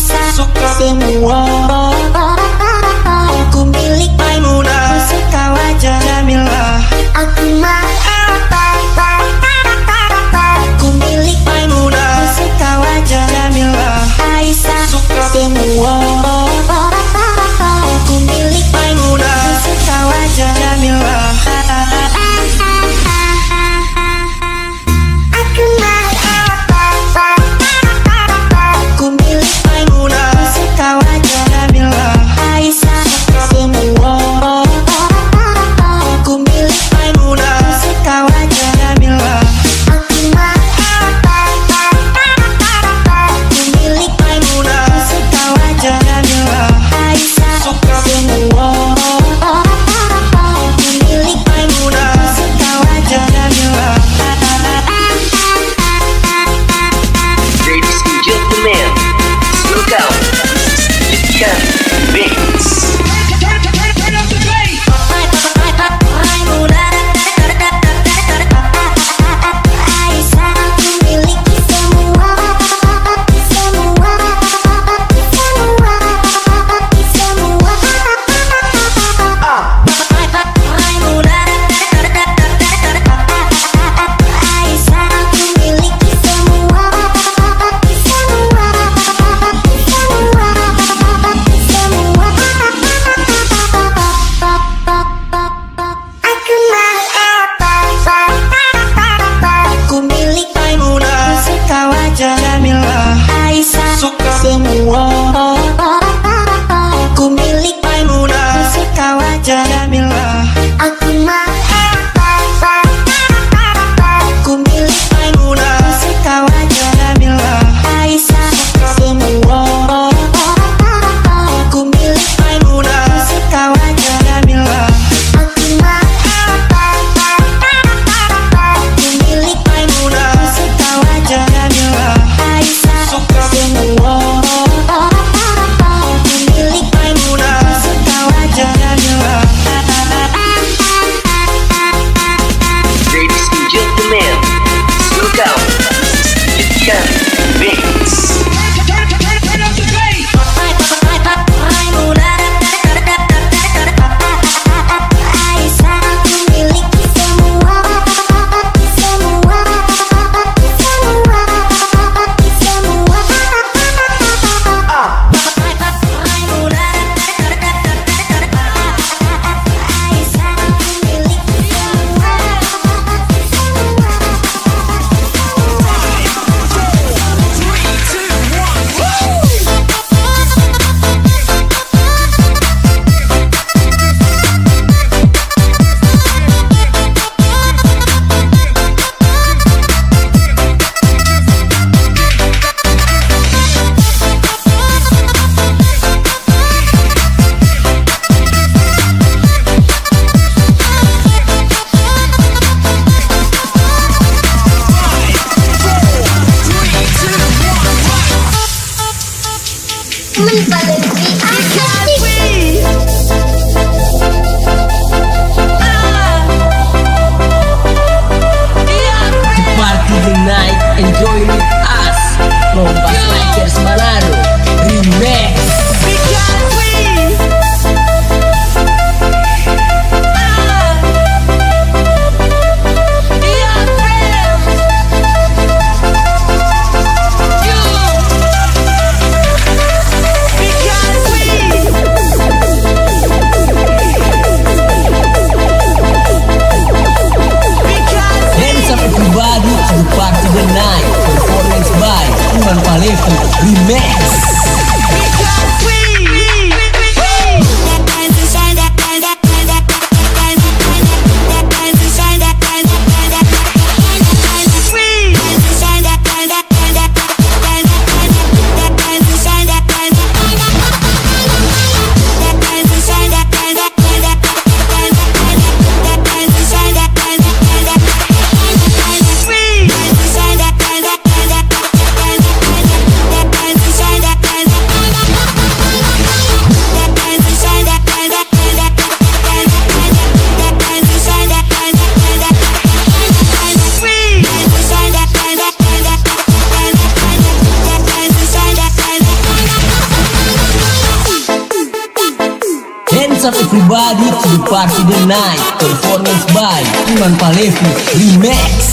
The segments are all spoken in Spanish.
Suka semua Remix. The party the night Performance by Iman Palevi Remix.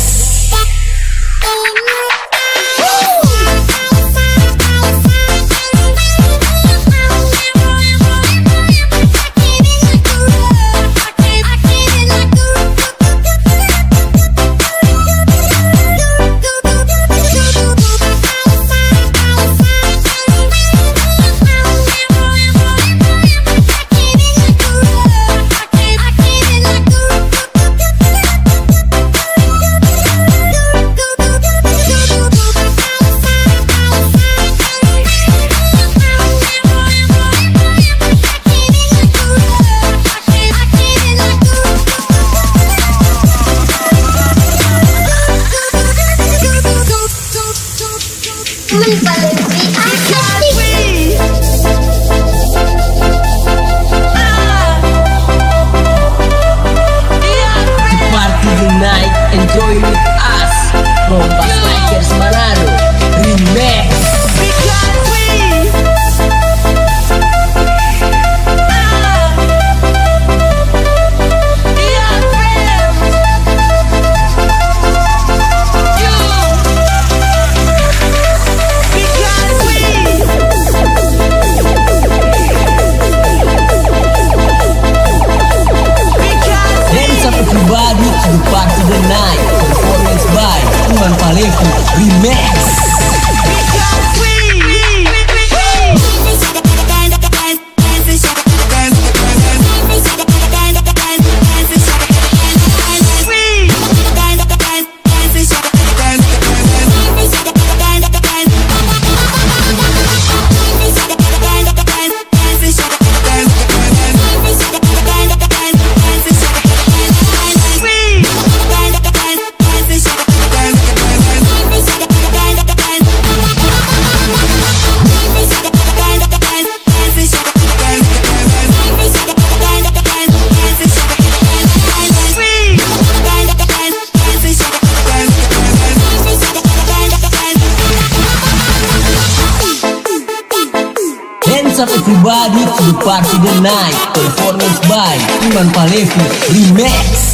Night Performance by Iman Palevi Remix.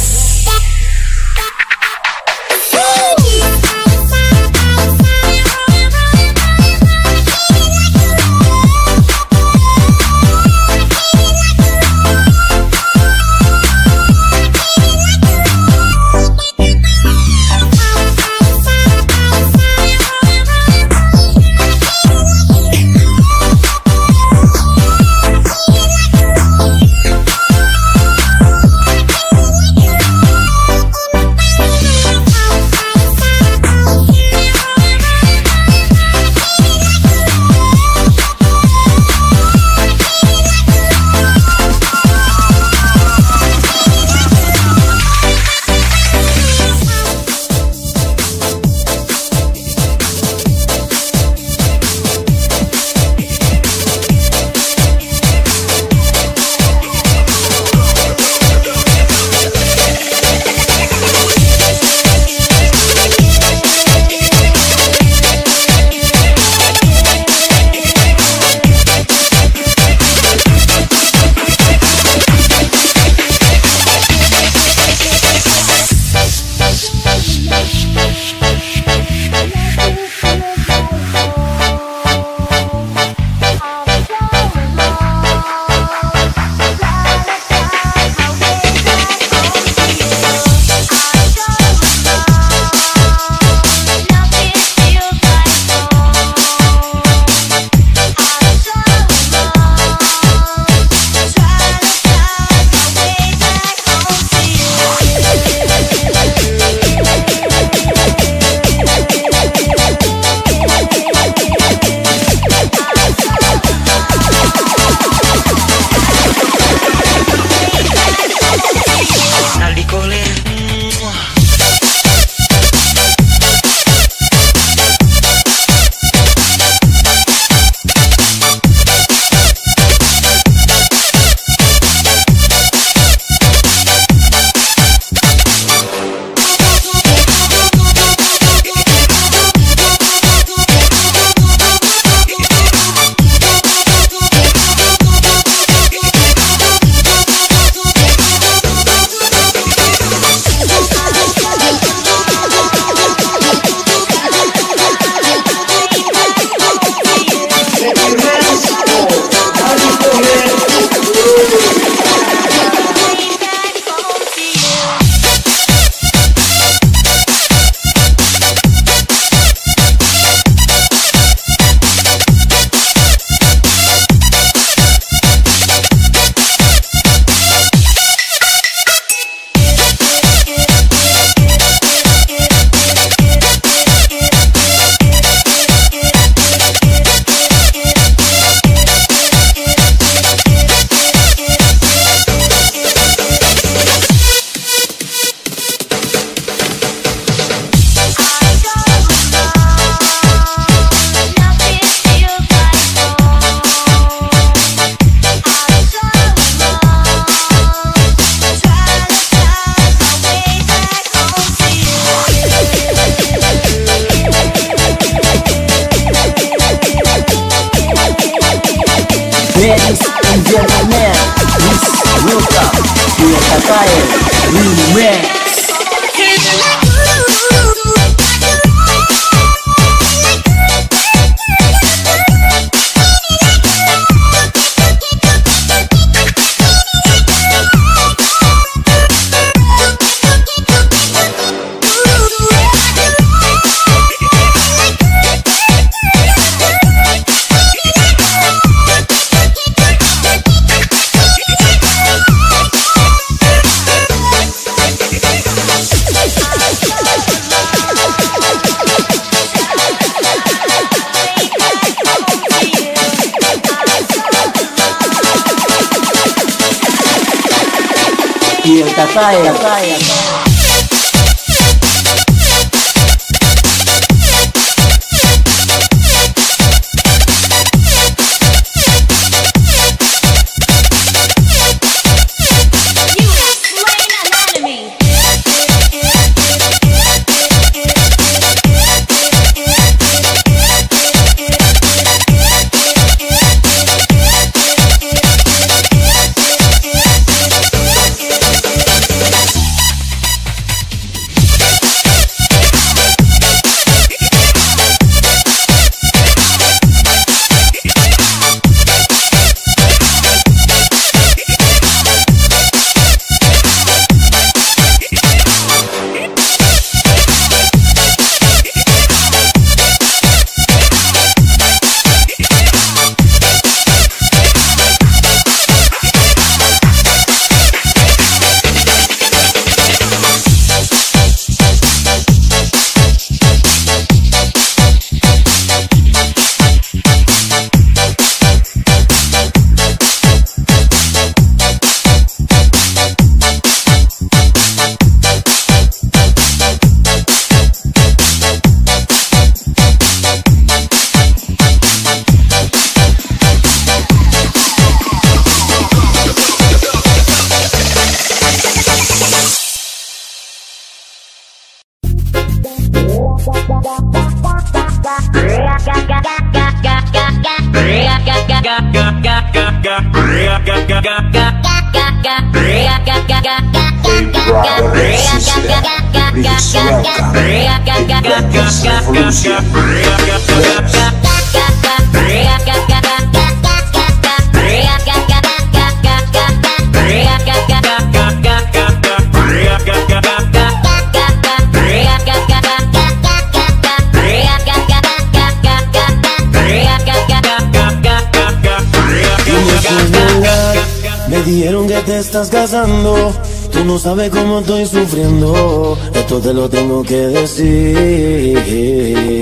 Sabes cómo estoy sufriendo. Esto te lo tengo que decir.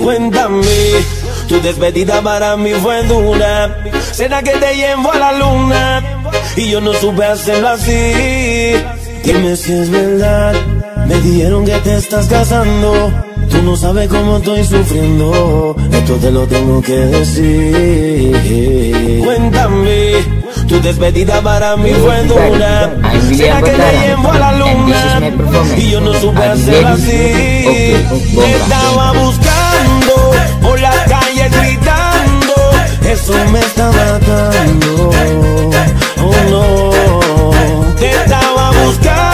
Cuéntame, tu despedida para mí fue dura. ¿Será que te llevo a la luna? Y yo no supe hacerlo así. Dime si es verdad. Me dijeron que te estás casando. Tú no sabes cómo estoy sufriendo. Esto te lo tengo que decir. Cuéntame. Tu despedida para mí fue dura. ¿Será que William llevo a la luna? Y yo no supe hacer así. Te estaba buscando por la calle gritando. Eso me está matando. Oh no. Te estaba buscando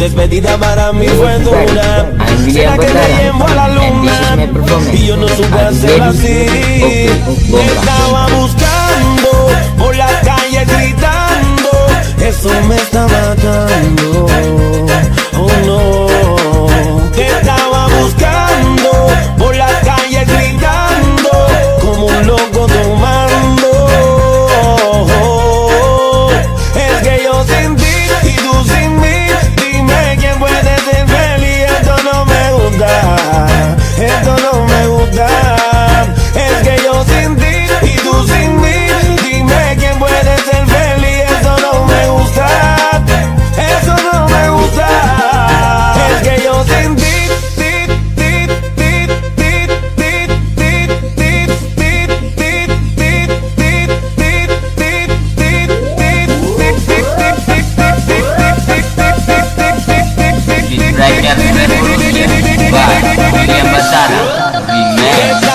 despedida para mí fue dura. Será que te llevo a la luna. Y yo no supe ready. así. Bomba. estaba buscando por la calle gritando. Eso me está matando. Oh no. Te estaba buscando William Batara Remix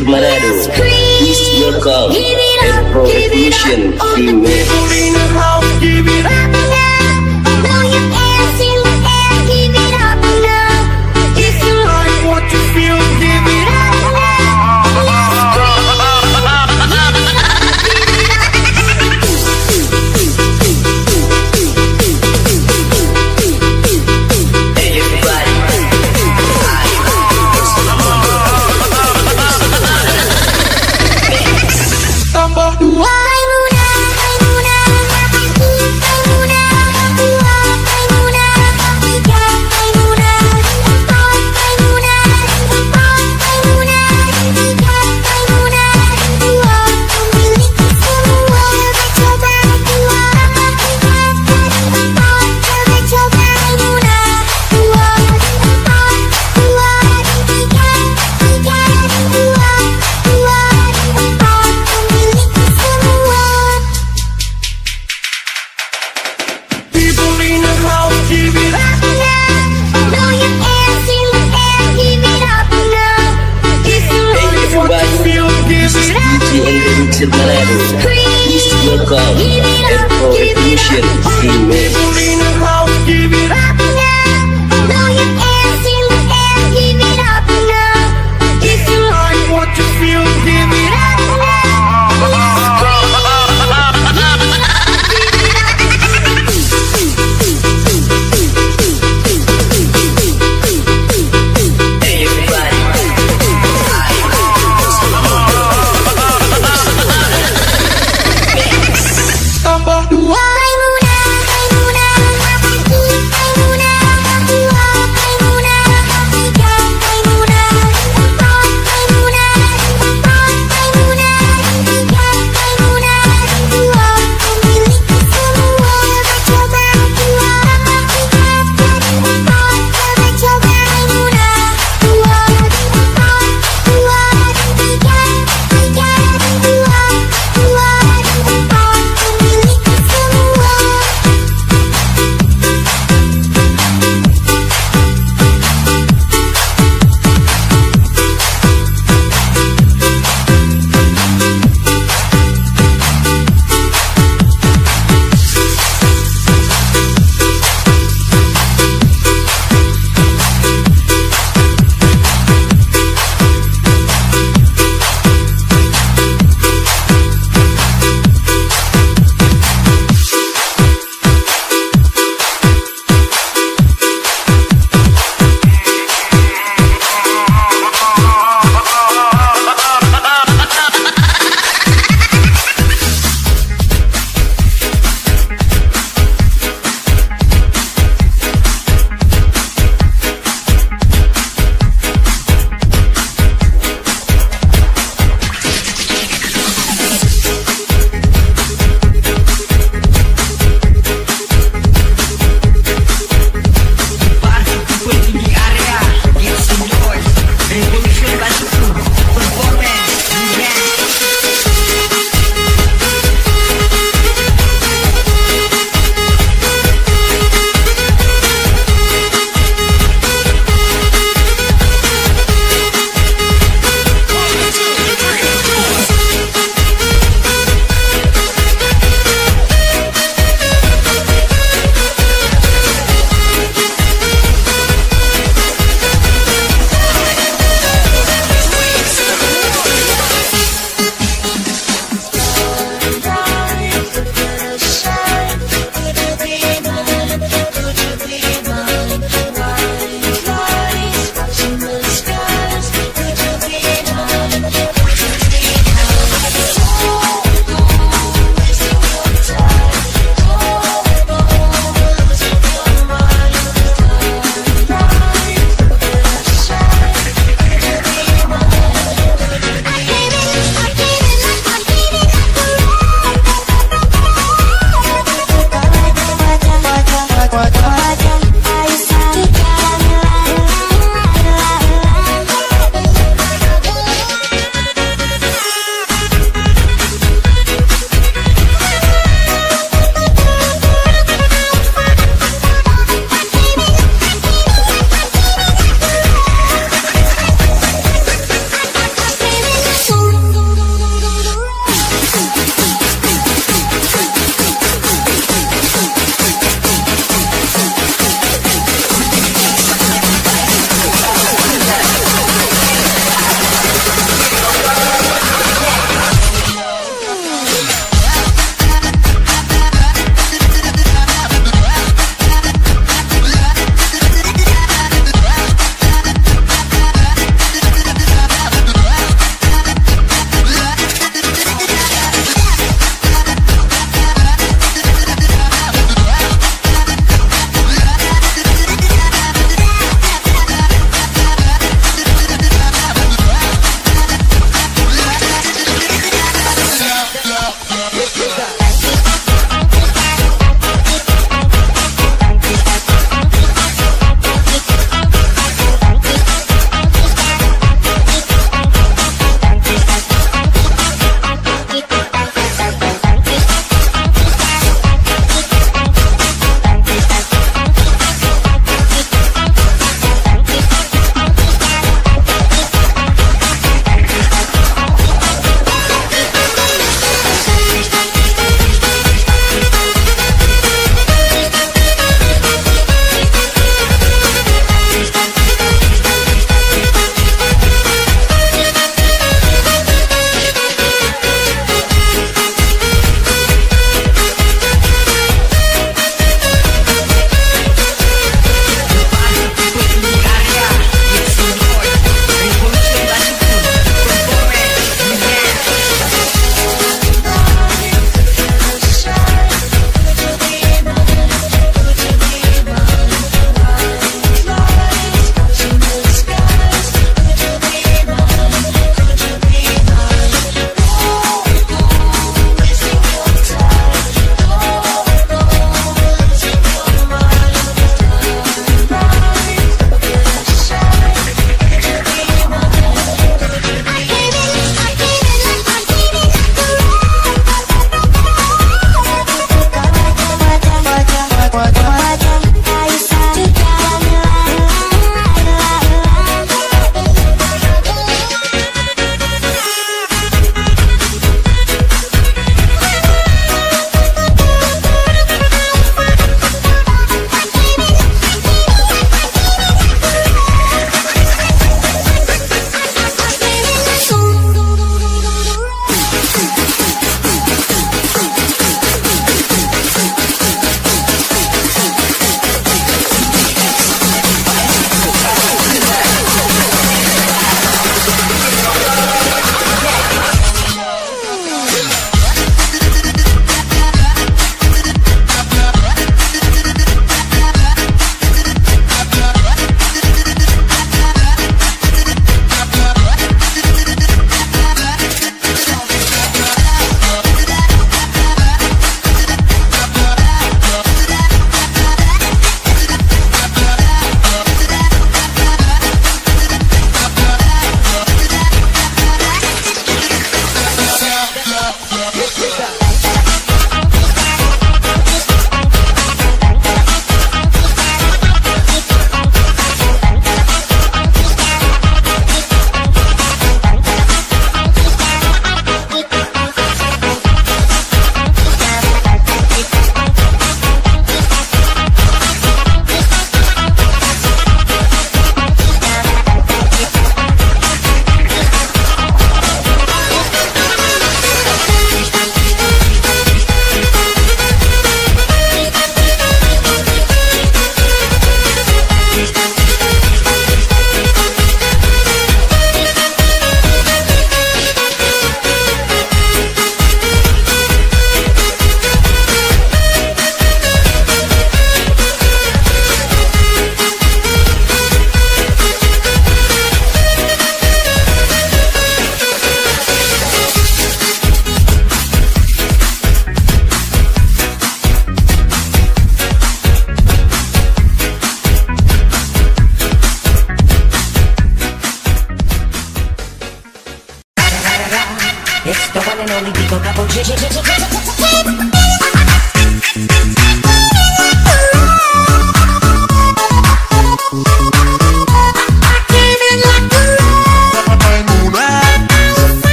Silmarado. East in the house! Give it up!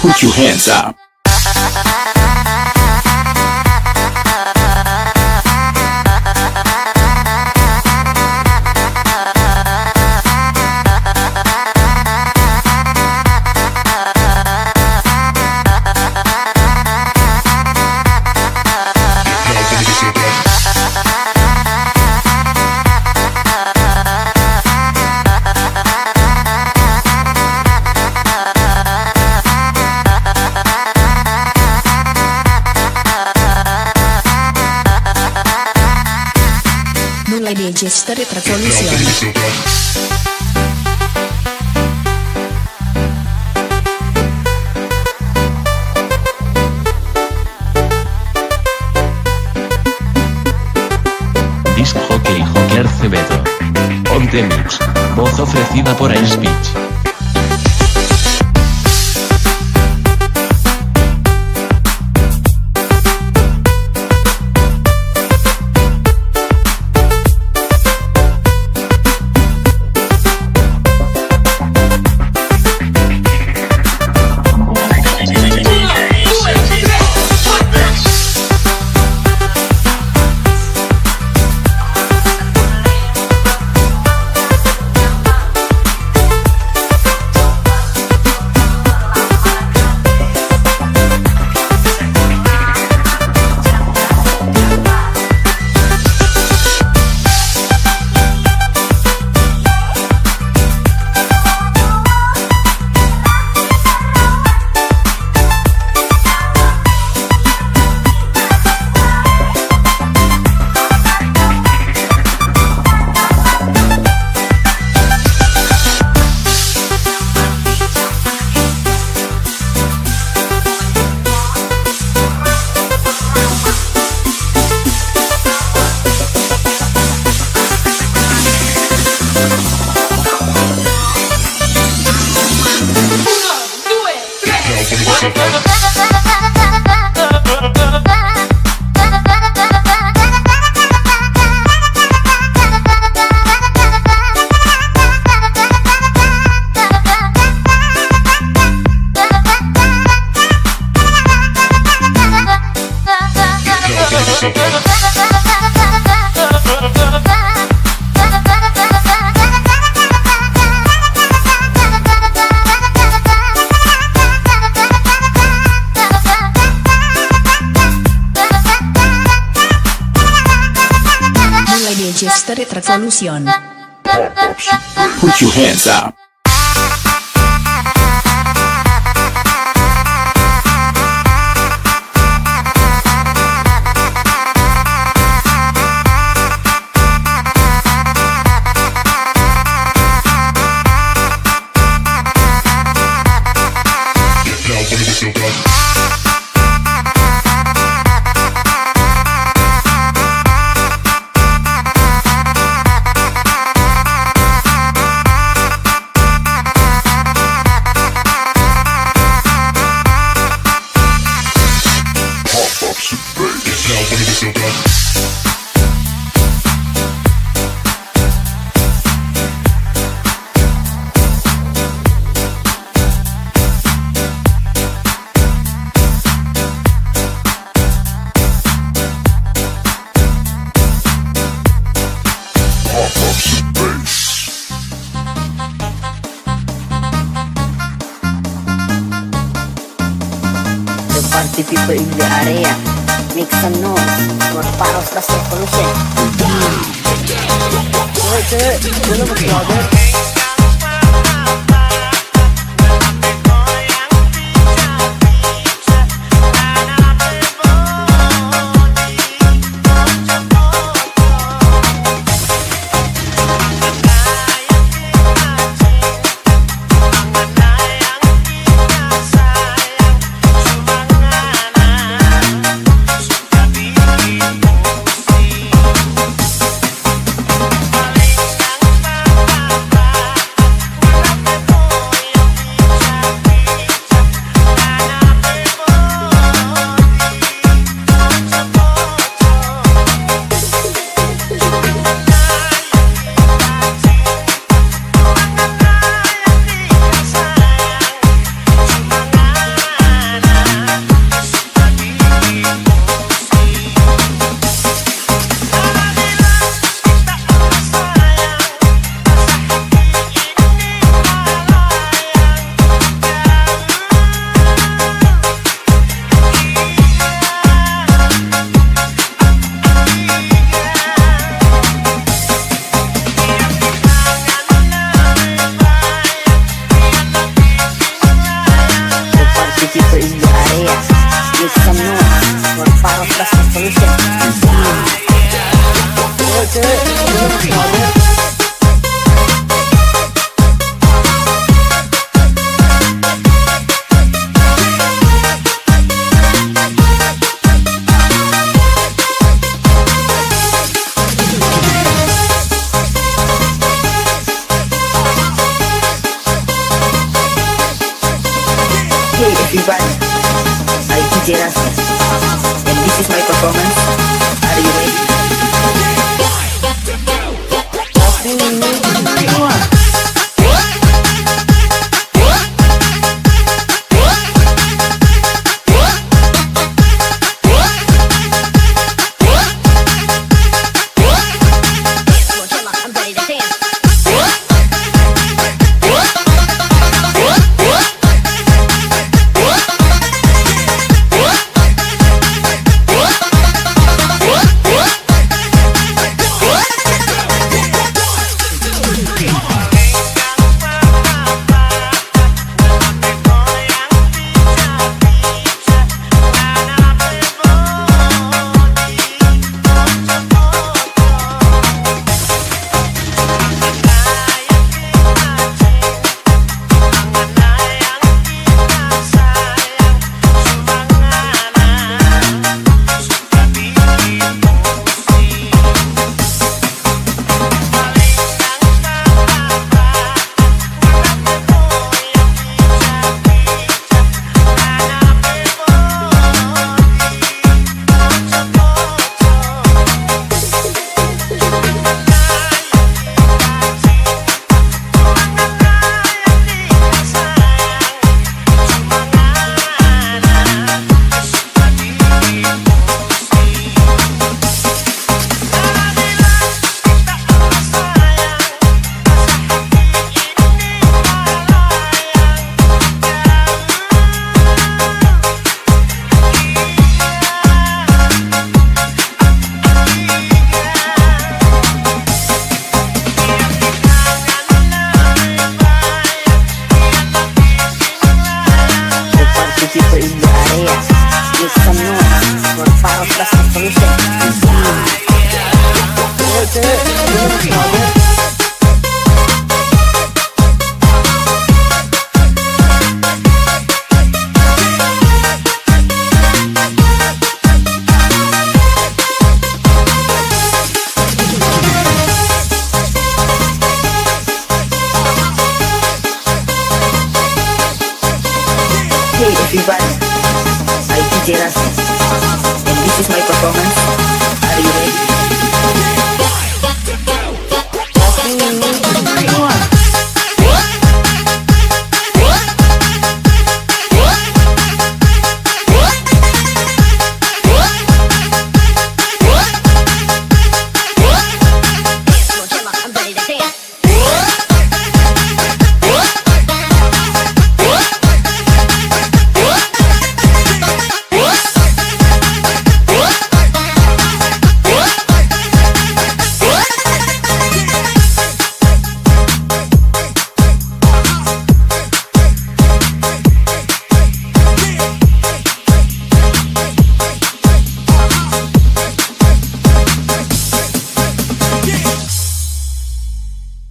Put your hands up. On the Mix. Voz ofrecida por iSpeech. Mulai Put your hands up.